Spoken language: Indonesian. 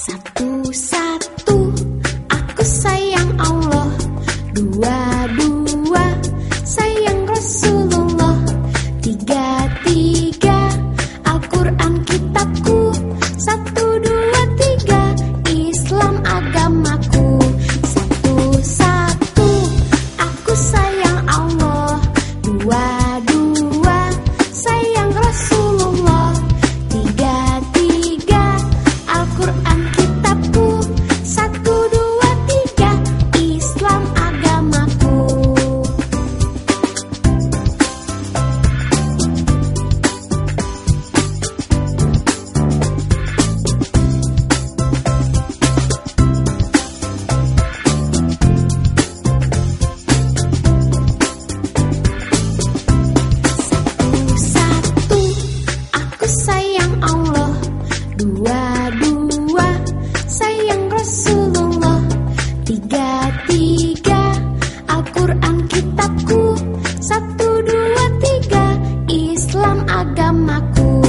Satu-satu aku sayang Allah. Dua-dua sayang Rasulullah. Tiga-tiga Al-Quran kitabku. Satu, dua, tiga Islam agama. bersamaku